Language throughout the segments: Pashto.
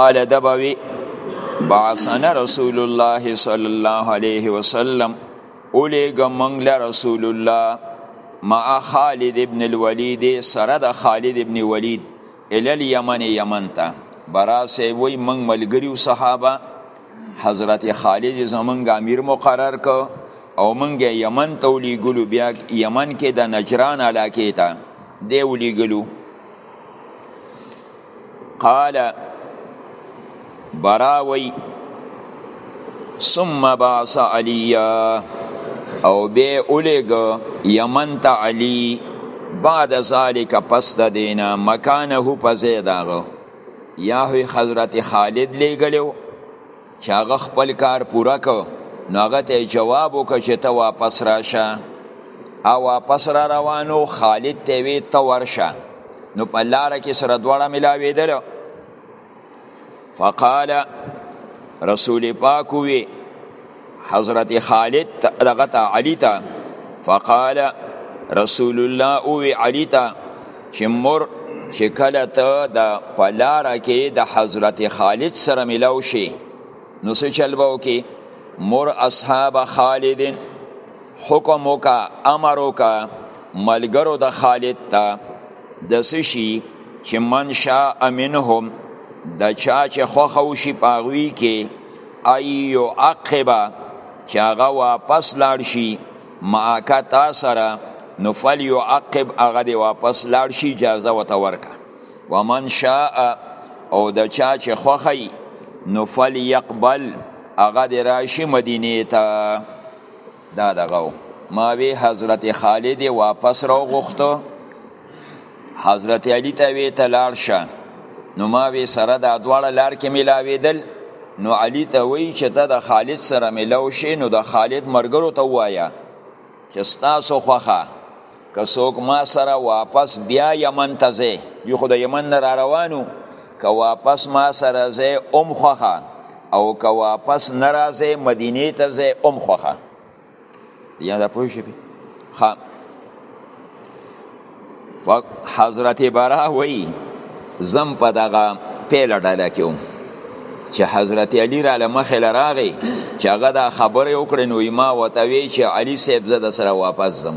قال دبوي بعثنا رسول الله صلى الله عليه وسلم اولیګ منګ له رسول الله مع خالد ابن الولید سره د خالد ابن ولید ال الیمن یمن ته براسه وی منګ ملګری او صحابه حضرت خالد زمنګ امیر مقرر کو او منګ یمن ته ولیګلو بیا یمن کې د نجران علاقې ته دی ولیګلو قال براوی ثم باس علی او به اولیګ یمن ته علی بعد ذالک پس د دینا مکانه په زیداغه یا حضرت خالد لیګلو چې هغه خپل کار پوره کو نو هغه ته جواب وکړ چې ته واپس راشه او واپس را روانو خالد ته وی ته ورشه نو په لار کې سره دواړه ملاویدل فقال رسول پاک وی حضرت خالد دغه علی ته فقال رسول الله او علی ته چې مور چې کله ته د پلار کې د حضرت خالد سره ملاو شي نو څه چل به وکي مور اصحاب خالد حکم وکا امر وکا ملګرو د خالد ته د سشي چې من شاء امنهم د چا چې خوخه وشي پاغوي کې ايو عقبه چې هغه واپس لاړ شي معک تا سره نو فلیعقب هغه دی واپس لاړ شي اجازه وته ورکه ومن شاء او د چا چې خوخی نو فلیقبل هغه دی راشي مدینه ته دا دغه ما وی حضرت خالد واپس راغوښته حضرت علی ته وی ته لاړ شه نو ما وی سره دا دواړه لار کې ملاویدل نو علی ته وی چې ته د خالد سره ملاو شې نو د خالد مرګرو ته وایا چې ستاسو خوخه که څوک ما سره واپس بیا یمن ته ځي یو خو د یمن نه را روانو که واپس ما سره ځي ام خوخه او که واپس ناراضه مدینه ته ځي ام خوخه یا دا پوه شي ها حضرت برا وی زم په دغه پیله ډله کې وم چې حضرت علی را لمخې لراغی چې هغه دا خبره وکړي نو ما وتوی چې علی صاحب زده سره واپس زم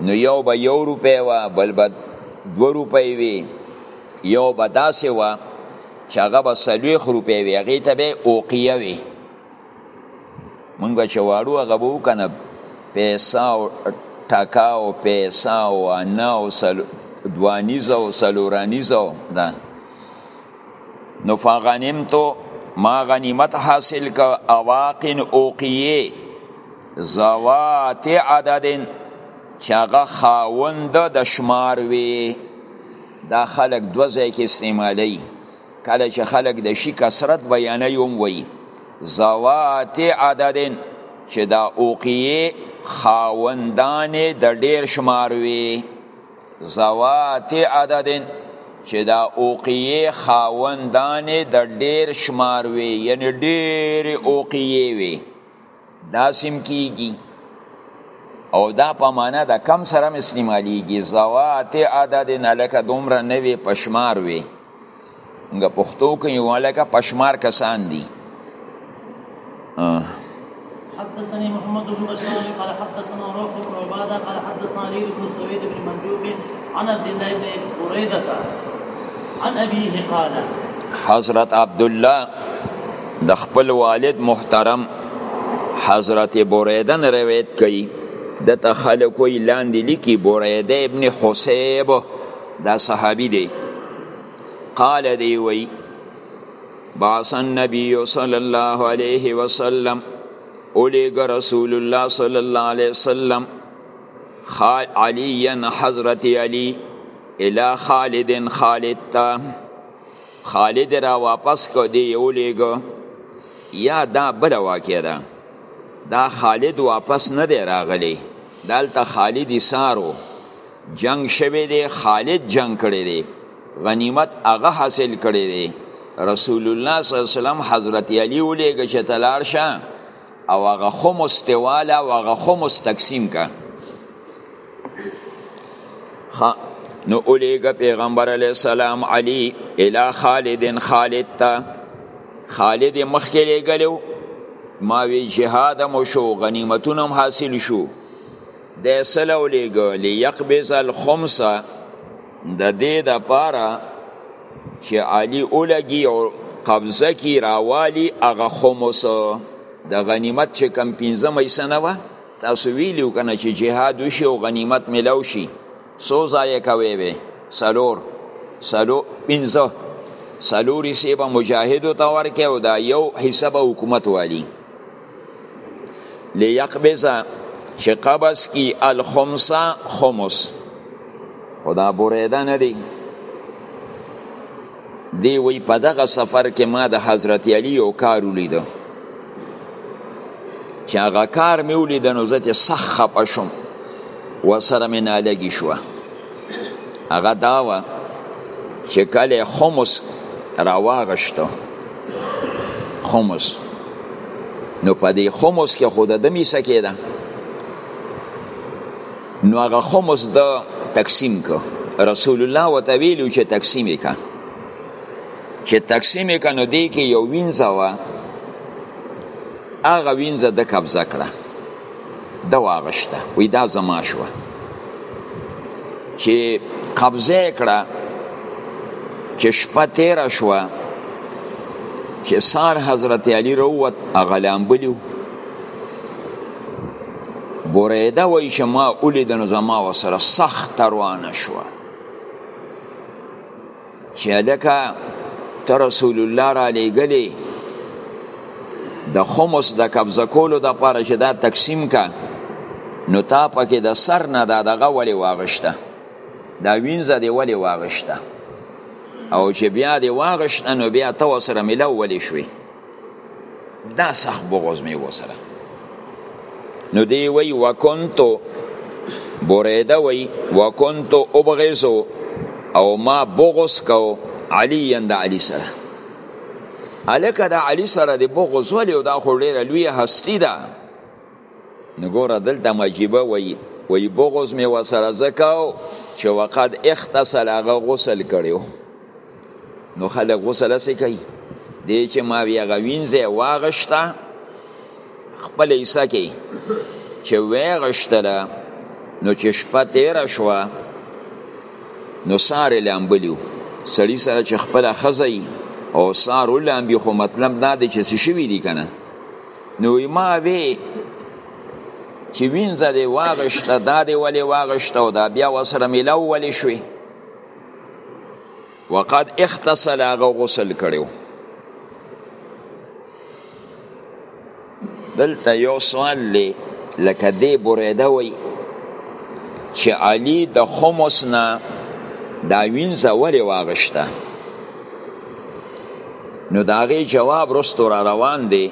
نو یو به یو روپۍ وه بل به دوه روپۍ وي یو به داسې وه چې هغه به څلوېښت روپۍ وي هغې ته به یې اوقیه وي مونږ به چې واړو هغه به وو که نه پیسه او ټکا او پیسه او انا او دوانیزه او څلورانیزه ده نو فغنمتو ما غنیمت حاصل کا اواقن اوقیه زوات عددن چې هغه خاوند د شمار وي دا خلک دوه ځای کې استعمالی کله چې خلک د شي کثرت بیانوي هم وایي ذوات عدد چې دا اوقیه خاوندان د ډیر شمار وي زوات عدد چې دا اوقیه خاوندان د ډیر شمار وي یعنی ډیر اوقیه وي دا سم کیږي او دا په معنا د کم سره استعمالیږي زوات عدد نه لکه دومره نه وي پشمار وي موږ پښتو کې یو لکه پشمار کسان دي حدثني محمد بن بشار قال حدثنا روح بن عباده قال حدثنا علي بن سويد بن منجوب عن عبد الله بن بريده عن ابيه قال حضرت عبد الله د خپل والد محترم حضرت بریده نه روایت کوي د تخلق وی لاندې لیکي بریده ابن حسیب دا صحابي دی قال دی وی باس النبی صلی الله علیه وسلم اولیګ رسول الله صلی الله علیه وسلم خال علیا حضرت علی الى خالد خالد تا خالد را واپس کو دی اولیګ یا دا بل واقع ده دا خالد واپس نه دی راغلی دالته خالد سارو جنگ شوی دی خالد جنگ کړی دی غنیمت هغه حاصل کړی دی رسول الله صلی الله علیه وسلم حضرت علی ولېږه چې تلار شه او هغه خمس تواله او هغه خمس تقسیم کا نو ولېږه پیغمبر علی السلام علی الی خالد خالد تا خالد مخکې لېږلو ما وی جهاد مو شو غنیمتونه حاصل شو د سلو لګو ليقبض الخمس د دې د پاره چې علي اولګي او قبضه کی راوالی هغه خمس د غنیمت چې کم پنځم حصہ نه و تاسو ویلو کنه چې جهاد وشي او غنیمت ملو شي سو ځای کوي وي سلور سلو پنځه سلوري سیبه مجاهد ته ورکه او دا یو حساب حکومت والی لیقبض چې قبض کی الخمس خمس خدا بریده نه دی دی وی په دغه سفر کې ما د حضرت علی یو کار ولیده چې هغه کار مې ولید نو زه ته سخت خپه شوم ورسره مې نالګي شوه هغه دا و چې کله خمس راواغشتو خمس نو په دې خمس کې خود د میسه کېده نو هغه خمس د تقسیم کو رسول الله وته ویلو چې تقسیم وکړه چې تقسیم وکړه نو دې کې یو وینځه و هغه وینځه د قبضه کړه د واغشته وی دا زما شو چې قبضه کړه چې شپه تیر شو چې سار حضرت علی روت اغلام بلیو بریده وای چې ما اولیدنو زما وسره سخت روانه شوه چې الکه ته رسول الله را لېږلې د خمس د قبضه کولو د پاره چې دا تقسیم کا نو تا پکې د سر نه دا دغه ولې واغشته دا وینځه دی ولې واغشته او چې بیا دی واغشته نو بیا ته وسره ملو ولې شوې دا سخت بغض مې وسره نو دی وی وکنتو بریده وی وکنتو ابغزو او ما بغض کو علی اند علی سره الکه دا علی سره دی بغض ولی او دا خو ډیره لوی هستی ده نو ګوره دلته مجیبه وایي وایي بغض مې ورسره ځکه و چې وقد اختصل هغه غسل کړی نو خلک غسل هسې کوي دی چې ما وی هغه وینځی واغشته خپل حصه کې چې ویغشتله نو چې شپه تیره شوه نو سارې لامبلیو سړی سره چې خپله ښځه او سار ولامبي خو مطلب دا دی چې څه شوي دي که نه نو ما وی چې وینځه دی واغشته دا دی ولی واغشته او دا بیا وسره ملاو ولی شوی وقد اختصل هغه غسل کړو دلته یو سوال لی لکه دی بریده وی چې علی د خمس نه دا وینځه ولی واغشته نو دا غي جواب رستو را روان دی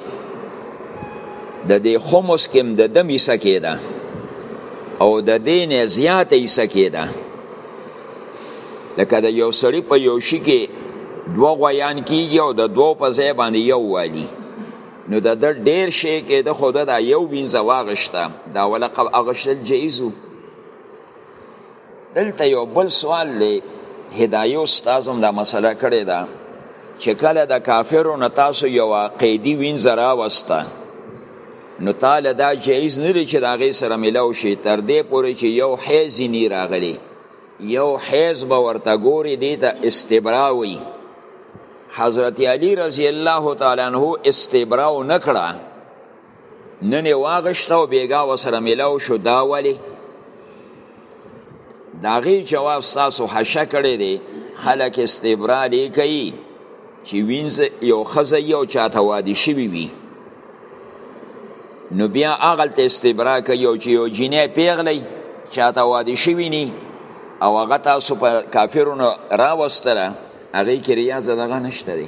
د دې خمس کې د دم حصہ کېده او د دې نه زیاته حصہ کېده لکه د یو سړی په یو شي کې دوه غویان کیږي او د دوو په ځای باندې یو والی نو د د ډیر شی کې د خود د یو وینځه واغشته دا ولقب اغشتل جایزو دلته یو بل سوال دی هدایو استاد هم دا مسله کړې ده چې کله د کافرو نه تاسو یو قیدی وینځ راوسته نو تاله دا جایز نه لري چې د هغې سره ملاو شي تر دې پورې چې یو حیز نی راغلی یو حیز به ورته ګوري دی ته استبرا وي حضرت علی رضی الله تعالی عنہ استبرا و نکړه نن یې واغشته او بیګا وسره میلاو شو دا ولی دا غي جواب تاسو حشه کړی دی خلک استبرال کوي چې وینځ یو خزه یو چاته وادي شوی وي نو بیا اغل ته استبرا کوي او چې یو جنې پیغلی چاته وادي شوی ني او هغه تاسو په کافرونو راوستله هغه کې ریاض دغه نشته دی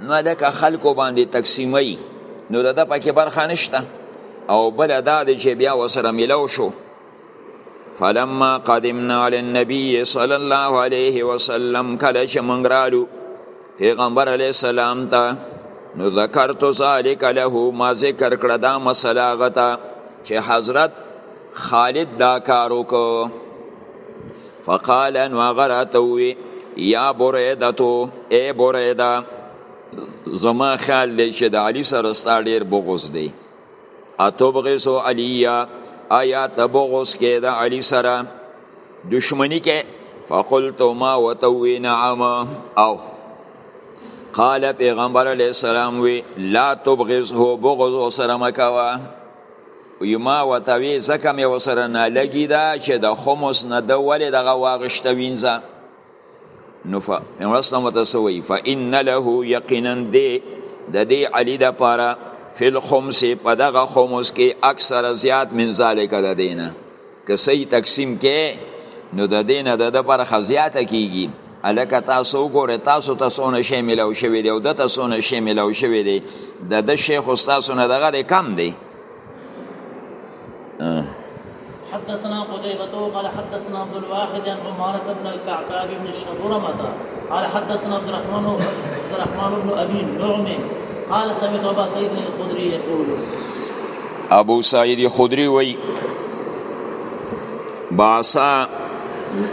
نه لکه خلکو باندې تقسیموي نو د ده پکې برخه نشته او بل دا دی چې بیا وسره ملو شو فلما قدمنا على النبي صلى الله عليه وسلم کله چې مونږ رالو پیغمبر علیه السلام ته نو ذکرت ذلك له ما ذکر کړه دا مسله غته چې حضرت خالد دا کار وکړ فقال نو هغه راته ووی یا بریدتو ای بریده زما خیال دی چې د علی سره ستا ډیر بغض دی اتبغض علی آیا تبغض کې د علی سره دشمنی کې فقلت ما وتوی نعم او قال پیغمبر علیه السلام وی لا تبغضه بغض سره مکوا وی ما وتوی ځکه مې وسره نه لګی دا چې د خمس نه د ولې دغه واغشته وینځه نو فمرسته متسوی فإن له یقینا دی د دې علی د پاره فل خمس په دغه خمس کې اکثر زیات من ذالک د دینه که صحیح تقسیم کې نو د دې نه د ده برخه زیاته کیږي هلکه تاسو وګورئ تاسو ته څونه شی میلاو شوی دی او ده ته څونه شی میلاو شوی دی د ده شیخ خو ستاسو نه دغه دی کم دی حدثنا قتيبة قال حدثنا عبد الواحد عن عمارة بن الكعكاء بن الشبرمة قال حدثنا عبد الرحمن عبد الرحمن بن أبي النعم قال سمعت أبا سيد الخدري يقول ابو سعید خدری وی باسا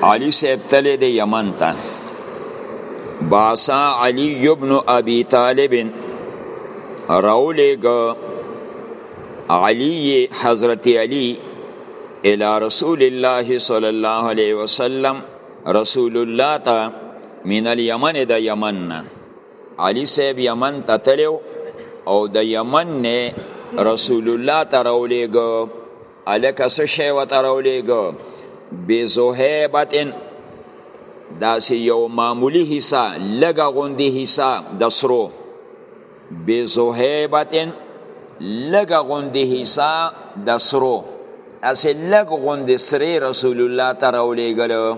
علی صاحب تلی دی یمن تا باسا علی ابن ابی طالب راولیگ علی حضرت علی الى رسول الله صلی الله علیه وسلم رسول الله تا من الیمن دا یمن نه علی صاحب یمن ته تلو او د یمن نه رسول الله ته راولېږه هلکه څه شی ورته راولېږه بزهیبتن داسې یو معمولی حصه لږه غوندې حصه د سرو بزهیبتن لږه غوندې حصه د سرو اسې لږ غوندې سرې رسول الله ته راولېږله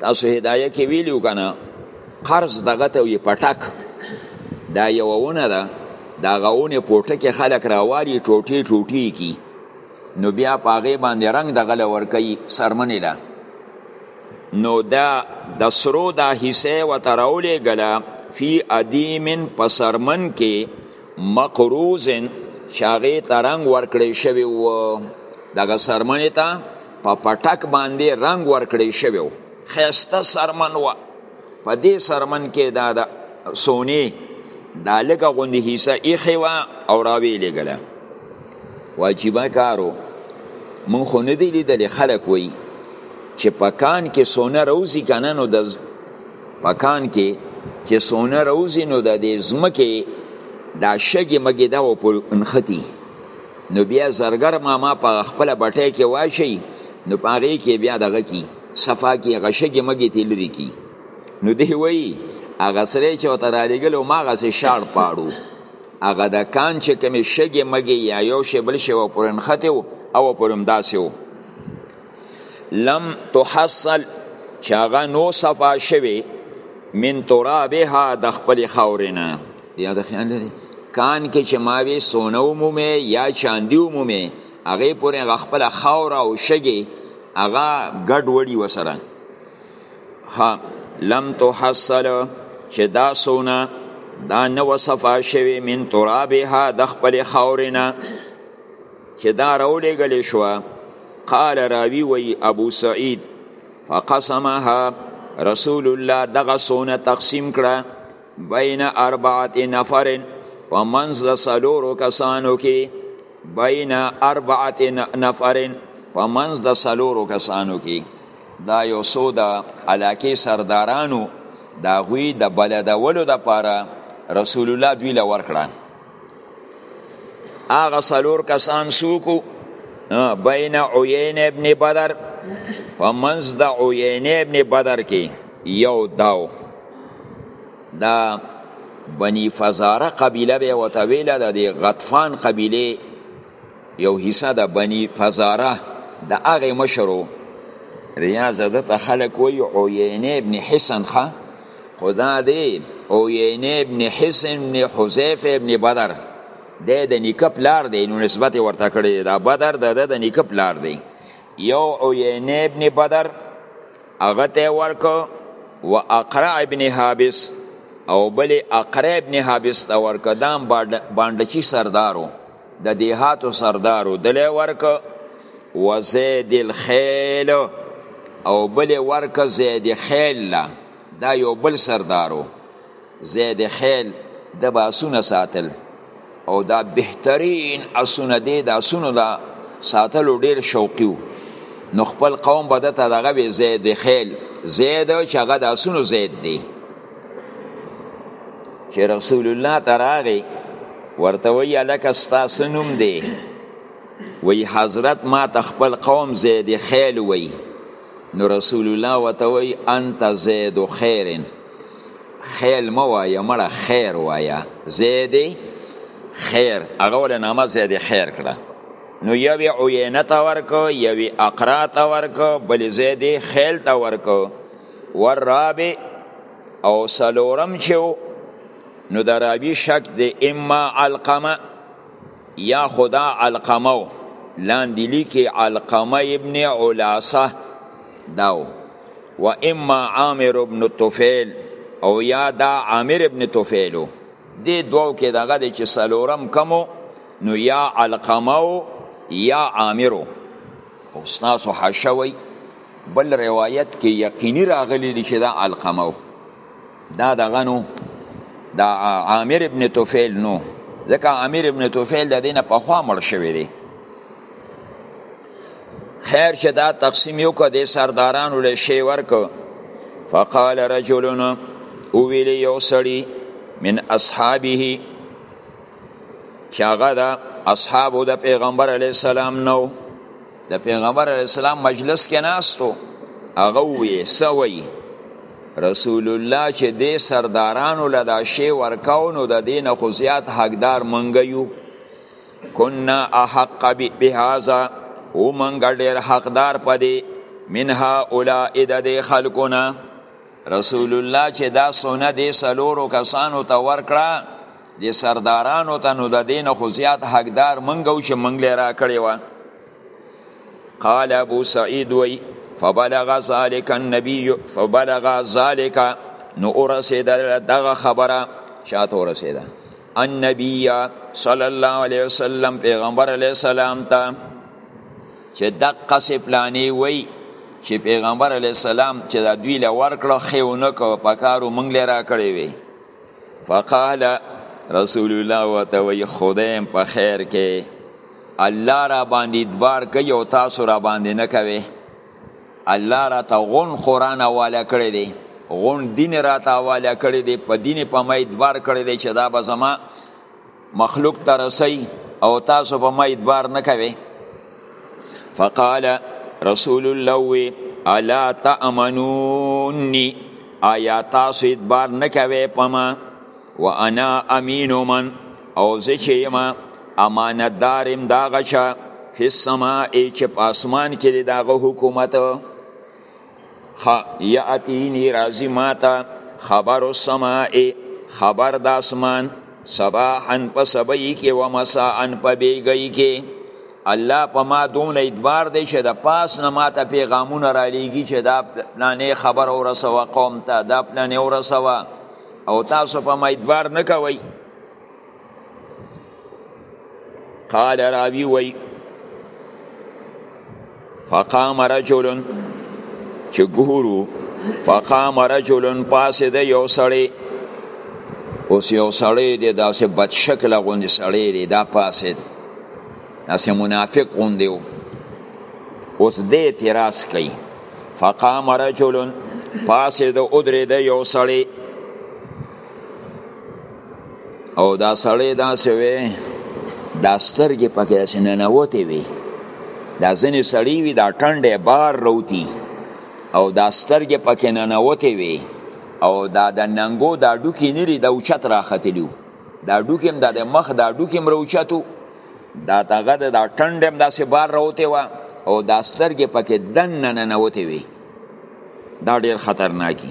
تاسو هدايه کې ویلو کنه قرض دغه ته وي پټک دا یو ونه ده دا غونه پټه کې خلک راوالي ټوټي ټوټي کی نو بیا پاغه باندې رنگ دغه لور کوي سرمنې لا نو دا د سرو دا حصے و تراولې غلا فی ادیمن پسرمن کې مقروزن چې هغې ته رنګ ورکړی شوی و دغه سرمنې ته په پټک باندې رنګ ورکړی شوی و خیسته سرمن و په دې سرمن کې دا د سونې دا لږه غوندې حصه ایښې وه او راویې لېږله واجبه کارو مونږ خو نه دی لیدلی خلک وایي چې په کان کې سونه روزي که نه نو د په کان کې چې سونه روزي نو د دې ځمکې دا شګې مګې دا و په نښتي نو بیا زرګر ماما په خپل بټۍ کې واشي نو په هغې کې بیا دغه کی صفا کې هغه شګې مګې تې لرې کی نو دی وایي هغه سره چې ورته رالیږل او ما هغسې شاړ پاړو هغه د کان چې کومې شګې مګې یا یو شی بل شی و پرې نښتی و او پرې همداسې و لم تحصل چې هغه نو صفا شوي من ترابها د خپل خاورې نه یا د خیال لري کان کې چې ماوي سونه ومومې یا چاندي ومومې هغې پورې هغه خپله خاوره او شګې هغه ګډ وړي وسره ها لم تحصل چې دا سونه دا نه وصفا شوی من ترابها د خپل خاورینا چې دا راولېږل شو قال راوی وی ابو سعید فقسمها رسول الله دغه سونه تقسیم کړه بین اربعه نفر په منځ د سلورو کسانو کې بین اربعه نفر په منځ د سلورو کسانو کې دا یو څو د علاقې سردارانو دا غوی د بلدولو د پاره رسول الله دوی لور کړه هغه سلور کسان سوکو بین عین ابن بدر په منځ د عین ابن بدر کې یو داو دا بنی فزاره قبیله به وته ویله د غطفان قبیله یو حصہ د بنی فزاره د هغه مشرو ریاض دته خلق وی عینه ابن حسن خا خدا دی عینه ابن حسن ابن حذیف ابن بدر د د نیکه پلار دی نو نسبت ورته کړی دا بدر د د نیکه پلار دی یو عینه ابن بدر هغه ته ورکو و اقرا ابن حابس او بل اقرا ابن حابس ته ورکو دام باندچی سردارو د دیهاتو سردارو دلی ورک وزید الخیل او بل ورک زید خیل لا دا یو بل سردارو زید خیل د باسونه ساتل او دا بهترین اسونه دی د اسونو دا ساتلو ډیر شوقي وو نو خپل قوم به دته دغه وی زید خیل زید چې هغه د اسونو زید دی چې رسول الله تراغي ورته وی الکه ستاسو نوم دی وی حضرت ما ته خپل قوم زید خیل وی نو رسول الله ورته وی انت زید خیرن خیل مو وایه مړه خیر وایه زید خیر هغه ول نامه زید خیر کړه نو یوی عینه تا ورکو یوی اقرا تا ورکو بل زید خیل تا ورکو والرابع او سلورم چیو نو د راوی شک دی اما علقمه یا خدا علقمه لاندې لیکي علقمه ابن علاسه داو و اما عامر ابن طفیل او یا دا عامر ابن طفیلو دې دوو کې دغه د چې سلورم کمو نو یا علقمه یا عامرو او سناسو حشوي بل روایت کې یقیني راغلی دی چې دا علقمه دا دغه نو دا عامر ابن طفیل نو ځکه عامر ابن طفیل د دینه په خوا مړ شوی دی خیر چې دا تقسیم یو که د سردارانو له شی ورکو فقال رجل او ویل یو سړی من اصحابه چې هغه د اصحابو د پیغمبر علی السلام نو د پیغمبر علی السلام مجلس کې ناستو هغه وی سوی رسول الله چې د سردارانو لدا شی ورکاو نو د دین خو زیات حقدار منګیو کنا احق بهذا او منګ ډیر حقدار پدې منها اولائد د خلقنا رسول الله چې دا سونه دې سلورو کسانو ته ورکړه د سردارانو ته نو د دین خو زیات حقدار منګو چې منګلې را کړی و قال ابو سعید وی فبلغ ذلك النبي فبلغ ذلك نو ورسید دغه خبره شاته ورسید النبي صلی الله علیه وسلم پیغمبر علیه السلام ته چې دقه سي پلاني وای چې پیغمبر علی السلام چې دا دوی له ورکړه خېونه کو پکارو مونږ لرا کړی وي فقال رسول الله وتوي خدایم په خیر کې الله را باندې ادبار کوي او تاسو را باندې نه کوي الله را ته غون قران حواله کړی دی غون دین را ته حواله کړی دی په دین په ما ادبار کړی دی چې دا به زما مخلوق ته رسی او تاسو په ما ادبار نه کوي فقال رسول الله وی الا تامنوني آیا تاسو ادبار نه کوي په ما وانا امین من او زه چې یم امانتدارم دا غشه فی السماء چې په اسمان کې دغه حکومت یاتینی راځي ماته خبر السماء خبر د اسمان صباحا په سبای کې و مساء په بیګی کې الله په ما دون ادبار دی چې د پاس نه ماته پیغامونه را لیږي چې دا پلانې خبر او رسوه قوم ته دا پلانې او رسوه او تاسو په ما ادبار نه کوئ قال راوی وی فقام رجل چې ګورو فقام رجل پاسې د یو سړی اوس یو سړی دی داسې بد شکله غوندې سړی دی دا پاسې دی داسې منافق غوندې و اوس دې اعتراض کوي فقام رجل پاسې د ادرې د یو سړی او دا سړی داسې وی دا سترګې پکې داسې ننوتې وي دا ځینې سړی وي دا ټنډې بار روتی او دا سترګې پکې ننوتې وي او دا د ننګو دا ډوکې نری دا اوچت راختلیو دا ډوکې هم دا د مخ دا ډوکې هم روچتو دا دغه دا ټنډې هم داسې بار روتې وه او دا سترګې پکې دن ننوتې وي دا ډیر خطرناکي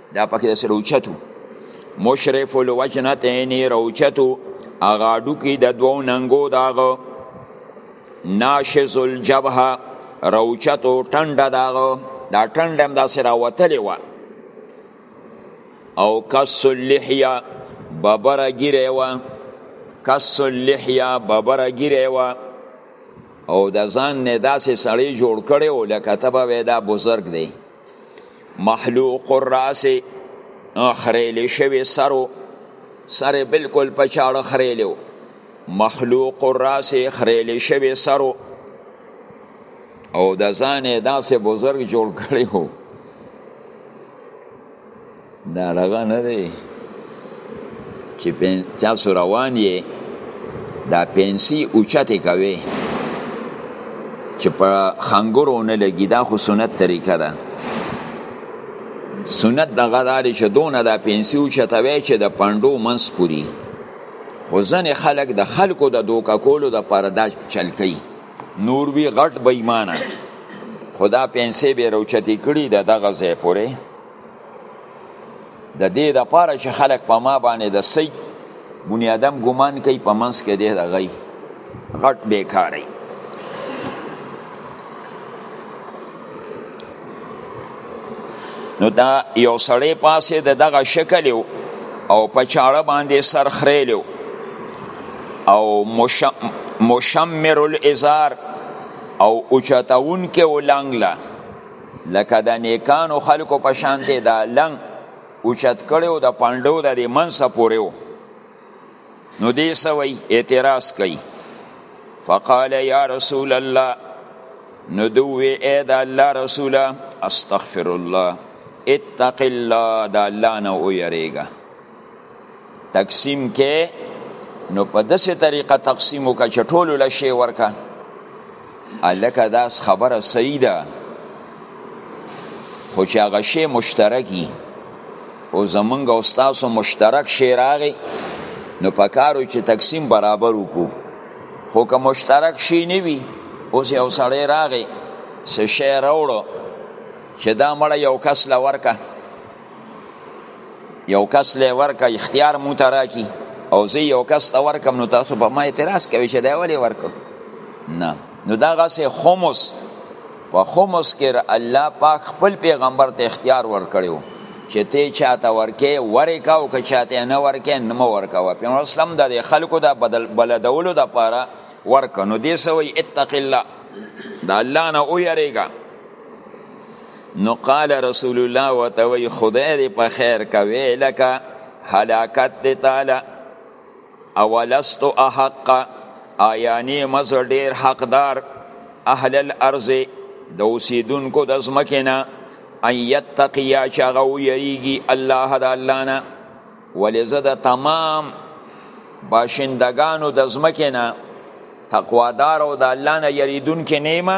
دا پکې د سروچتو مشرف الوجنتین روچتو اغاډو کې د دوو ننګو داغه ناشز الجبهه روچتو ټنډه داغه دا ټنډه هم داسې راوتلې وه او کس اللحیه ببره ګیره وه کس اللحیه ببره ګیره وه او د ځان نه داسې سړی جوړ کړی و لکه ته به دا بزرګ دی محلوق الراس خریلی شوی سرو سر بالکل په چاړه خریلی و مخلوق الراس خریلی شوی سرو او د ځان داسې بزرګ جوړ کړی هو دا لغه نه دی چې تاسو روان یې دا پنسي اوچته کوي چې په خنګرو نه لګي دا خو سنت طریقه ده سنت د غداري چې دونه دا پنسي اوچته وي چې د پاندو منس پوری خو ځنې خلک د خلکو د دوکه کولو د پاره دا چل کوي نور وی غټ بېمانه خدا پنسي به روچتي کړي د دغه ځای پورې د دې د پاره چې خلک په ما باندې د سي بني آدم ګمان کوي په منځ کې دی د غي غټ بیکاری نو دا یو سړی پاسې د دغه شکل او په چاړه باندې سر خریلو او مشمر الازار او اوچتاون کې ولنګ له لکه د نیکانو خلکو په شان دی دا لنګ اوچت کړی او د پنډو د دې منځه پورې و نو دې څه وایي اعتراض کوي فقال یا رسول الله نو دوی وی ای د الله رسوله استغفر الله اتق الله د الله نه ویریږه تقسیم کې نو په داسې طریقه تقسیم وکړه چې ټولو له شی ورکړه هلکه داس خبره صحیح ده خو چې هغه شی مشترکي او زمونږ او ستاسو مشترک شی راغی نو په کارو چې تقسیم برابر وکړو خو که مشترک شی نه وي اوس یو سړی راغی څه شی راوړو چې دا مړه یو کس له ورکه یو کس له ورکه اختیار مو ته راکی او زه یو کس ته ورکم نو تاسو په ما اعتراض کوي چې دا ولې ورکو نه نو دا غسه خمس په خمس کې الله پاک خپل پیغمبر ته اختیار ورکړیو چې ته چاته ورکه ورکا او که چاته نه ورکه نه مو ورکا و پیغمبر اسلام د خلکو د بدل بلدولو د پاره ورک نو دې سوې اتق الله د الله نه او یریګا نو قال رسول الله وتوي خدای دې په خیر کوي لکه هلاکت دې تعالی اولست احق آیانی مز ډیر حقدار اهل الارض د اوسیدونکو د ځمکې نه ان یتقیا چې هغه ویریږي الله د الله نه ولې زه د تمام باشندگانو د ځمکې نه تقوادار او د الله نه یریدونکي نیمه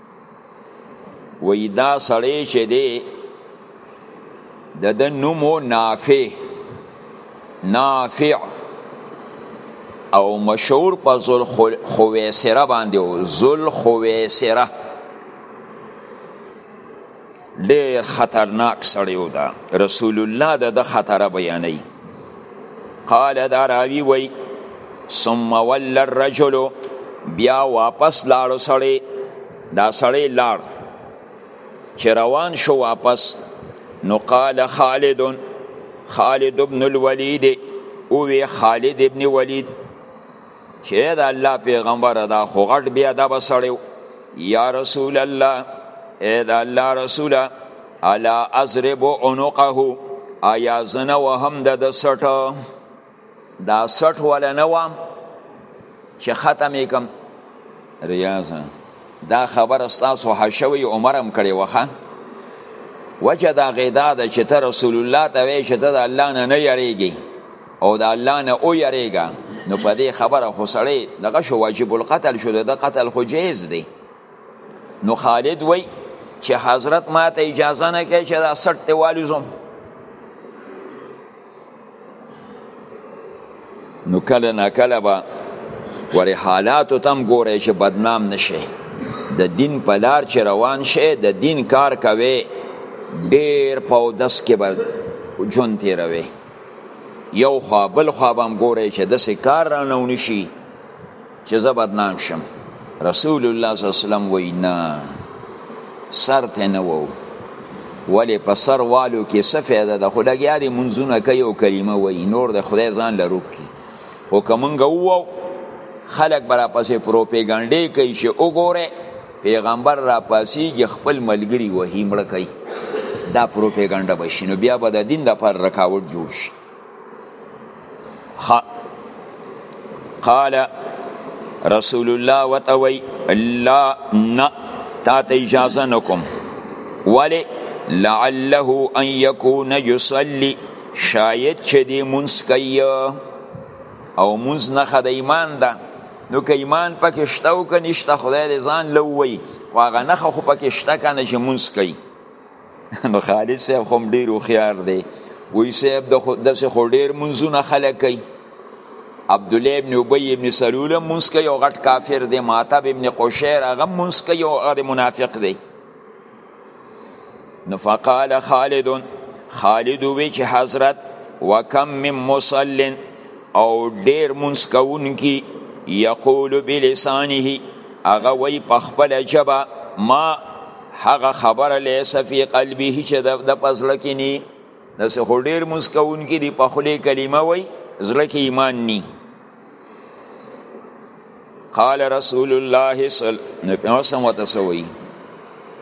وی دا سړی چې دی د د نومو نافع نافع او مشهور په ذل خویسره باندې ذل خویسره ډیر خطرناک سړی و دا رسول الله د د خطر بیانوي قال دا راوی وی ثم ول الرجل بیا واپس لاړ سړی دا سړی لاړ چې روان شو واپس نو قال خالد خالد ابن الولید او وی خالد ابن ولید چې د الله پیغمبر دا خو غټ بیا دا بسړیو یا رسول الله اے دا الله رسول الا اضرب عنقه آیا زنه وهم د د سټ دا سټ ولا نه وام چې ختمې کم ریاض دا خبره ستاسو حشوی عمرم کړي وخه وجه دا غیدا ده چې ته رسول الله ته وی چې ته د الله نه نه یریږي او د الله نه او یریږه نو په دې خبره خو سړی دغه شو واجب القتل شو د قتل خو جیز دی نو خالد وی چې حضرت ما ته اجازه نه کوي چې دا سټ ته والوزم نو کله نا کله به ورې حالاتو تم ګورې چې بدنام نشي د دین په لار چې روان شي د دین کار کوي ډیر په دس کې به ژوند تیروي یو خوا بل خوا به هم ګورې چې داسې کار رانه ونشي چې زه بدنام شم رسول الله صلی الله علیه وسلم وای نه سر ته نه وو ولی په سر والو کې څه فایده ده خو لګیا دی منځونه کوي او کلمه وای نور د خدای ځان لرو کی خو کومنګ وو خلک برا پسې پروپاګاندا کوي چې وګوره پیغمبر را پاسیږي خپل ملګری وهی مړ کوي دا پروپاګاندا بشینو بیا به د دین د پر رکاوټ جوړ شي قال رسول الله وتوي لا نه تا ته اجازه نکوم ولی لعله ان يكون يصلي شاید چې دې مونږ کوي او مونږ نه خد ایمان ده نو که ایمان پکې شته او که نشته خدای دې ځان لووي خو هغه نښه خو پکې شته که نه چې مونږ کوي نو خالد صاحب خو ډیر هوښیار دی وی صاحب داسې خو ډیر منځونه خلک کوي عبد الله ابن ابي ابن سلول مونږ کوي او غټ کافر دی ماتب ابن قشير هغه مونږ کوي او هغه منافق دی نو فقال خالد خالد وی چې حضرت وکم من مصل او ډیر مونږ کوونکی یقول بلسانه هغه وی په خپل جبه ما هغه خبره لیس فی قلبه چې د پزړه کې ني داسې خو ډېر مونځ کوونکي دي په خولې کلمه وایي زړه کې ایمان ني قال رسول الله صلی الله علیه وسلم وتسوي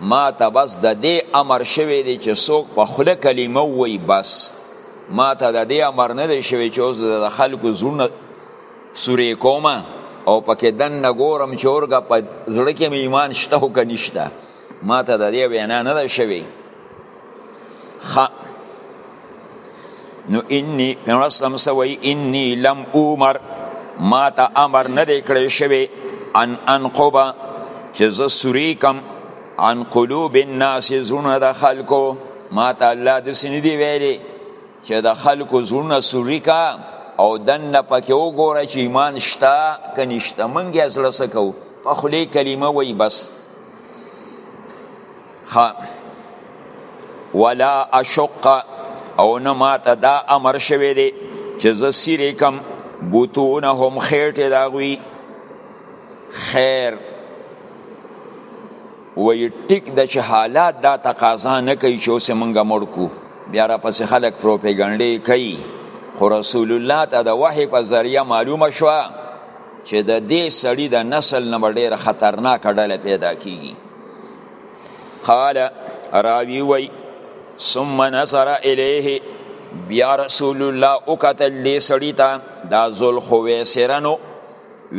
ما ته بس د دې امر شوی دی چې څوک په خوله کلمه وایي بس ما ته د دې امر نه دی شوی چې اوس د خلکو زړونه سورې کوم او پکې دنه ګورم چې اورګه په زړه کې مې ایمان شته او که نشته ما ته د دې وینا نه ده شوې نو انی پیغمبر اسلام سوی انی لم عمر ما ته امر نه دی کړی شوی ان انقبه چې زه سوری کم عن قلوب الناس زونه د خلکو ما ته الله د سینې دی ویلي چې د خلکو زړونه سوري کا او دننه پکې وګوره چې ایمان شته که نشته موږ یې زړه څه کوو په خولې کلمه وایي بس ولا اشق او نه ماته دا امر شوی دی چې زه سیرې کم بوتونهم خیټې د هغوی خیر وی ټیک د چې حالات دا تقاضا نه کوي چې اوس مونږه مړ کو بیا را پسې خلک پروپاګاندا کوي خو رسول الله ته د وحی په ذریعہ معلومه شو چې د دې سړی د نسل نه ډیر خطرناک ډله پیدا کیږي قال راوی وی ثم نظر الیه بیا رسول الله او قتل دې سړی ته دا ذل خویسرنو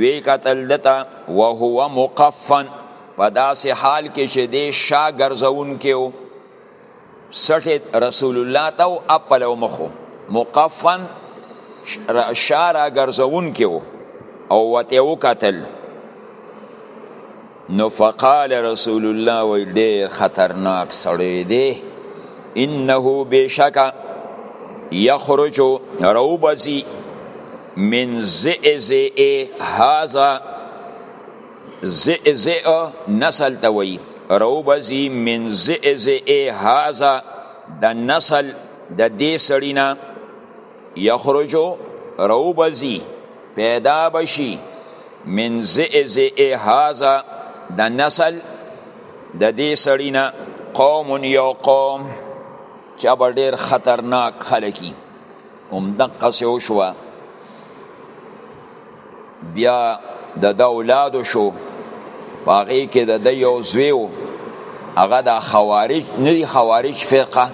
وی قتل دتا وهو مقفن په داسې حال کې چې دی شا ګرځونکی و سټې رسول الله ته او اپل او مخو مقفن شا را ګرځونکی و او وته وکتل نو فقال رسول الله وی ډیر خطرناک سړی دی انه بشک یخرج روبزی من زئزئ هذا زئزئ نسل ته وایي روبزي من زئزئ هذا د نسل د دې سړی نه یخرجو روبزي پیدا بشي من زئزئ هذا د نسل د دې سړی نه قوم یو قوم چې به ډېر خطرناک خلک هم دقه سه وشو بیا د د اولاد شو پاغه کې د د یو زویو هغه د خوارج نه دی خوارج فرقه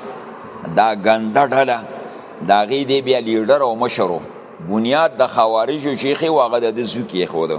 دا ګنده ډله دا غي دی بیا لیډر او مشرو بنیاد د خوارجو شیخي واغه د زو کې خو ده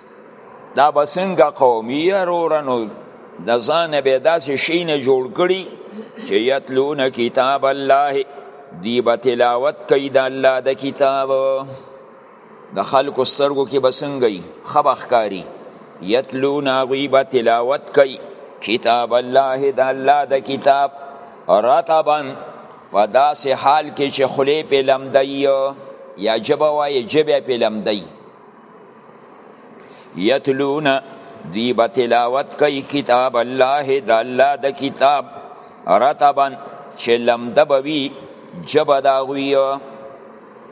دا به څنګه قومي وروره نو د ځانه به داسې شي نه جوړ کړي چې یتلون کتاب الله دی به تلاوت کوي د الله د کتاب د خلکو سترګو کې به څنګه وي ښه به ښکاري یتلون هغوی به تلاوت کوي کتاب الله د الله د کتاب رطبا په داسې حال کې چې خولې پې لمدی یا ژبه وایې ژبه پې لمدی یتلون دی به تلاوت کوي کتاب الله د الله د کتاب رتبا چې لمده به وي ژبه د هغوی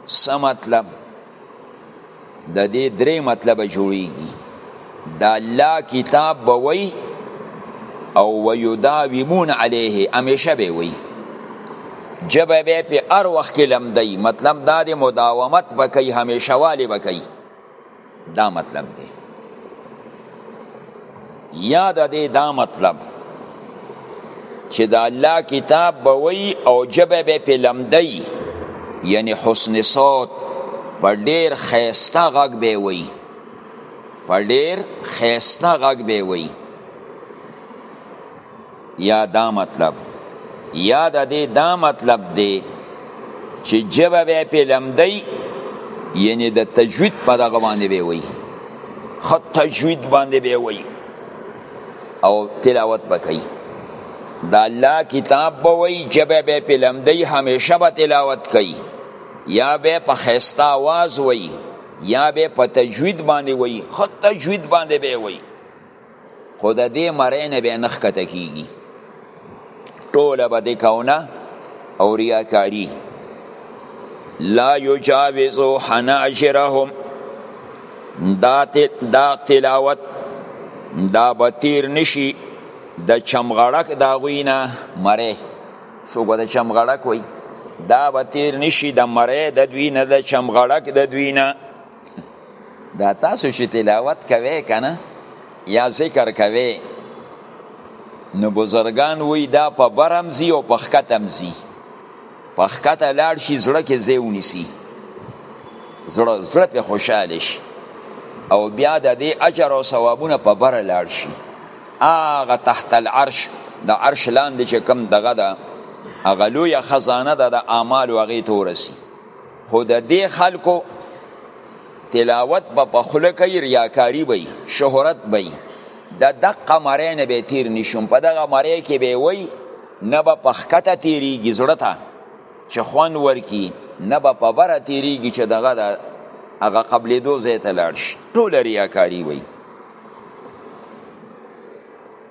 څه مطلب د دې درې مطلبه جوړیږي د الله کتاب به وي او ویداومون علیه همیشه به وي جبه به په ار وخت کې لمدای مطلب دا د مداومت بکې همیشه والی بکې دا مطلب دی یا د دې دا مطلب چې د الله کتاب به وی او جبه به په لمدای یعنی حسن صوت په ډیر خیسته غږ به وی په ډیر خیسته غږ به وی یا دا مطلب یا د دې دا مطلب دی چې جبه به په لمدی یعنی د تجوید په دغه باندې به وي خو تجوید باندې به وي او تلاوت وکړي د الله کتاب به وي جبه به په لمدی همیشه به تلاوت کوي یا به په خسته आवाज وي یا به په تجوید باندې وي خو تجوید باندې به وي خو د دې مرۍ نه به نه ښکته کیږي ټوله به دې کونه او ریاکاری لا یجاوزو حناجرهم دا, دا تلاوت دا به تیر نشي د چمغړک د هغوی نه مرۍ څوک به د چمغړک وایي دا به تیر نشي د مرۍ د دوی نه د چمغړک د دوی نه دا تاسو چې تلاوت کوي کنه یا ذکر کوي نو بزرگان وی دا په برمزی او په ختمزی په خکته لاړ شي زړه کې ځای ونیسي زړه زړه په خوشاله شي او بیا د دې اجر او ثوابونه په بره لاړ شي هغه تحت العرش د عرش لاندې چې کم دغه ده هغه لویه خزانه ده د اعمالو هغې ته ورسي خو د دې خلکو تلاوت به په خوله کوي ریاکاري به وي شهرت به وي د دقه مرۍ نه به تیر نشم په دغه مرۍ کې به وي نه به په ښکته تیریږي زړه ته چې خوند ورکي نه به په بره تیریږي چې دغه د هغه قبلېدو ځای ته لاړ شي ټوله ریاکاري وي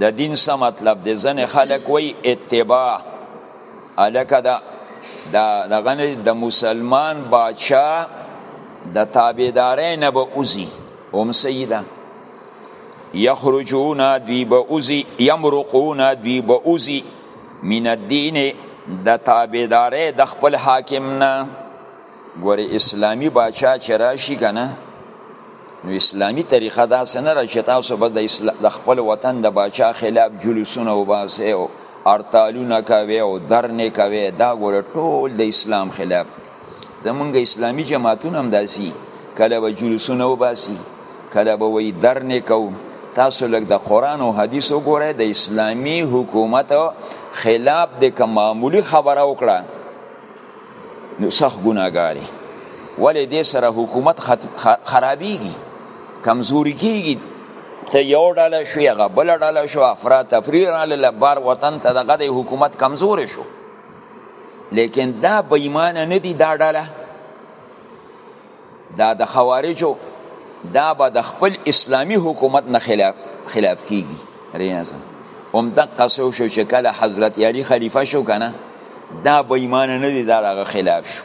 د دین څه مطلب دی ځنې خلک وایي اتباع الکه دا دغه د مسلمان باچا د تابعدارۍ نه به اوزي هم سیده یخرجون دوی به اوزي یمرقون دوی به اوزي من الدین د تابعدارۍ د خپل حاکم نه ګوره اسلامی باچا چې راشي کنه نو اسلامی طریقه دا سنه را چې تاسو به د اسلام د خپل وطن د باچا خلاف جلوسونه وباسئ او ارتالونه کوي او درنې کوي دا ګوره ټول د اسلام خلاف زمونږ اسلامی جماعتونه هم داسي کله به جلوسونه وباسي کله به وی درنې کو تاسو لږ د قران او حدیث وګورئ د اسلامی حکومت خلاف د کوم معمولی خبره وکړه نو سخت ګناګاری ولې دې سره حکومت خرابېږي کمزوري کېږي ته یو ډله شو هغه بل ډله شو افراد تفریح راله بار وطن ته دغه د حکومت کمزوري شو لیکن دا بېمانه نه دي دا ډله دا د خوارجو دا به د خپل اسلامی حکومت نه خلاف خلاف کیږي ریاضه هم د قصو شو چې کله حضرت علی خلیفہ شو کنه دا به ایمان نه دی دا دغه خلاف شو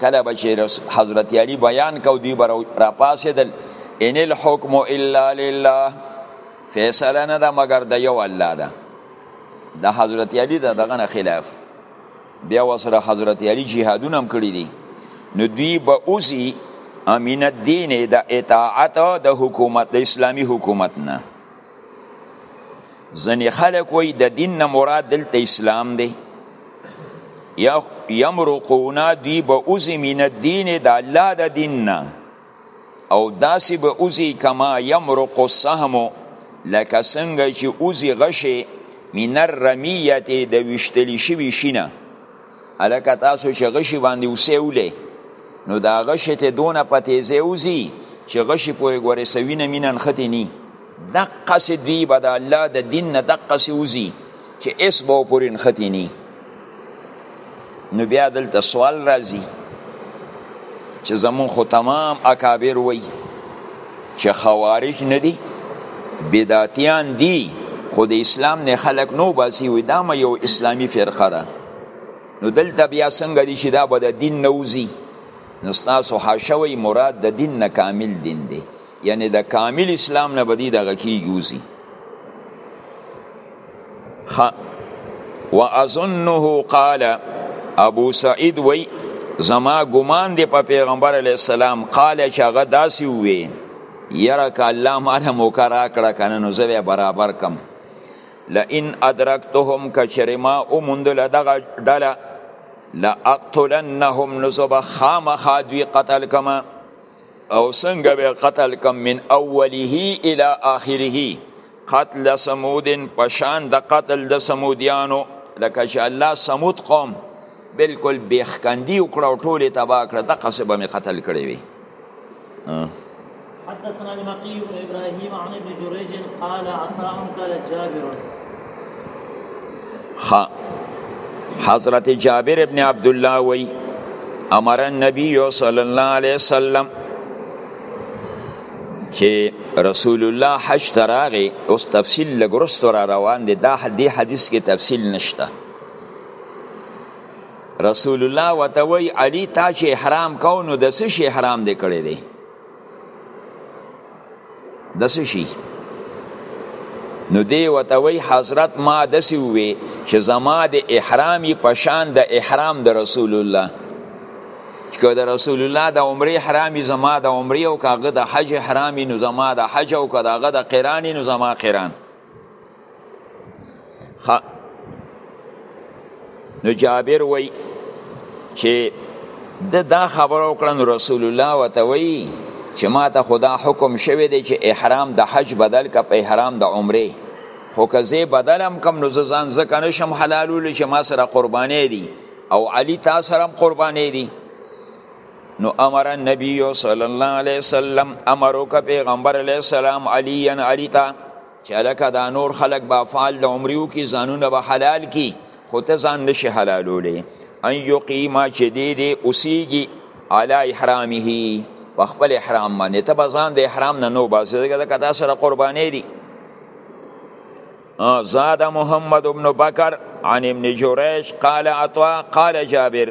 کله به چې حضرت علی بیان کو دی بر را پاسېدل ان الحكم الا لله فیصله نه ده مګر د یو الله ده د حضرت علی د دغه خلاف بیا وسره حضرت علی جهادونه هم کړی دي نو دوی به اوسی امین الدین د اطاعت د حکومت د اسلامی حکومت نه ځنې خلک وای د دین نه مراد دلته اسلام دی یا یمرقونا دی به اوسی من الدین د الله د دین نه او داسې به اوزی کما یمرق السهم لکه څنګه چې اوزی غشې من الرمیت د وشتلی شوی شینه الکه تاسو چې غشي باندې اوسې ولې نو دا غشې ته دونه په تیزه اوزی چې غشي پورې ګورې سوینه مینن ختی نی دقسې دوی به د الله د دین نه دقسې وځي چې اس به پورې نښتې نی نو بیا دلته سوال راځي چې زمون خو تمام اکابر وای چې خوارج نه دي بدعتیان دي خو د اسلام نه خلق نو باسي وي دا ما یو اسلامی فرقه ده نو دلته بیا څنګه دي چې دا به د دین نوځي نو ستاسو حاشوي مراد د دین نه کامل دین دی یعنی د کامل اسلام نه بدی دغه کیږي وزي خ واظنه قال ابو سعید وی زما ګمان دی په پیغمبر علی السلام قال چې هغه داسې وی یره ک الله مال موکا را کړه کنه نو زه برابر کم لئن ادرکتهم کشرما او مندل دغه ډله لاقتلنهم نزب خامخا دوی قتل کما او څنګه به قتل کم من اوله الى اخره قتل سمود پشان د قتل د سمودیانو لکه چې الله سمود قوم بالکل بیخکندی وکړه او ټوله تبا کړه د قصبه می قتل کړی وی حدثنا المقي بن ابراهيم عن ابن جريج قال عطاء قال جابر خا حضرت جابر ابن عبد الله وی امر النبی صلی الله علیه وسلم چې رسول الله حج تراغه اوس تفصیل لګرست را روان دي دا حدیث حدیث کې تفصیل نشته رسول الله وتوی علی تا چې احرام کو نو د څه شي احرام دې کړی دی د څه شي نو دی وته وی حضرت ما دسی وی چې زما د احرامي پشان د احرام د رسول الله که د رسول الله د عمره احرامي زما د عمره او کاغه د حج احرامي نو زما د حج او کاغه د قران نو زما قران خا نو جابر وای چې د دا خبره وکړه نو رسول الله وته وای چې ما ته خدا حکم شوی دی چې احرام د حج بدل کا په احرام د عمره خو که زه بدلم کم نو ځان زکه نشم حلالول چې ما سره قربانې دي او علی تا سره قربانې دي نو امر النبی صلی الله علیه وسلم امر وک پیغمبر علیه السلام علی ان علی تا چې لکه دا نور خلق با فعال د عمریو کې ځانونه به حلال کی خو ته ځان نشي حلالولې ان یقیم چې دې دې اوسیږي علی احرامه په خپل احرام باندې ته به ځان د احرام نه نو باسي دا کدا سره قربانې دي زاد محمد ابن بکر عن ابن جریش قال عطا قال جابر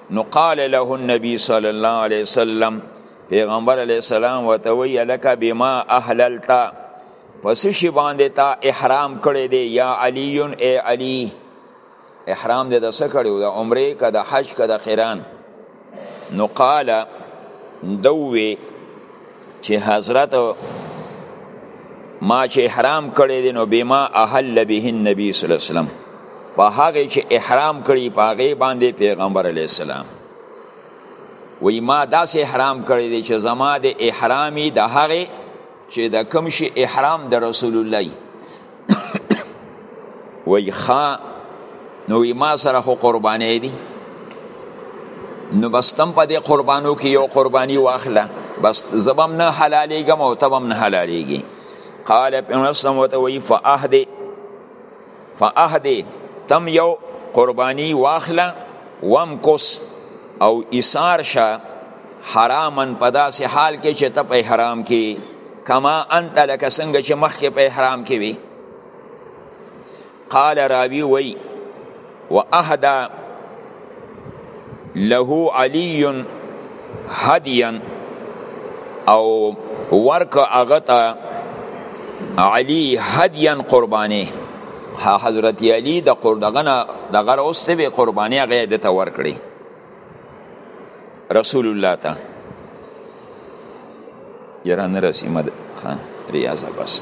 نو قال له النبي صلی الله علیه وسلم پیغمبر علیه السلام وته وی لک بما احللت پس شی باندې تا احرام کړی دی یا علی ای علی احرام دې د څه کړو د عمره که د حج که د قران نو قال دوی چې حضرت ما چې احرام کړی دی نو بما احل به النبي صلی الله علیه وسلم په هغه چې احرام کړی په هغه باندې پیغمبر علی السلام وی ما داسې احرام کړی دی چې زما د احرامي د هغه چې د کوم شي احرام د رسول الله وای خا نو ما سره خو قربانې دي نو بس تم په دې قربانو کې یو قرباني واخله بس زبم نه حلالېږم او تبم نه حلالېږي قال پیغمبر صلی الله علیه وسلم فاهدی فاهدی تم یو قربانی واخله ومکس او ایثار شه حرامن په داسې حال کې چې ته په احرام کې کما انت لکه څنګه چې مخکې په احرام کې وي قال راوی وی واهدا له علی هدیا او ورک اغتا علی هدیا قربانه حضرت علی د قردغنا د غره اوسته به قرباني هغه د ته ورکړي رسول الله ته یرا نه رسیمه خان ریاضه بس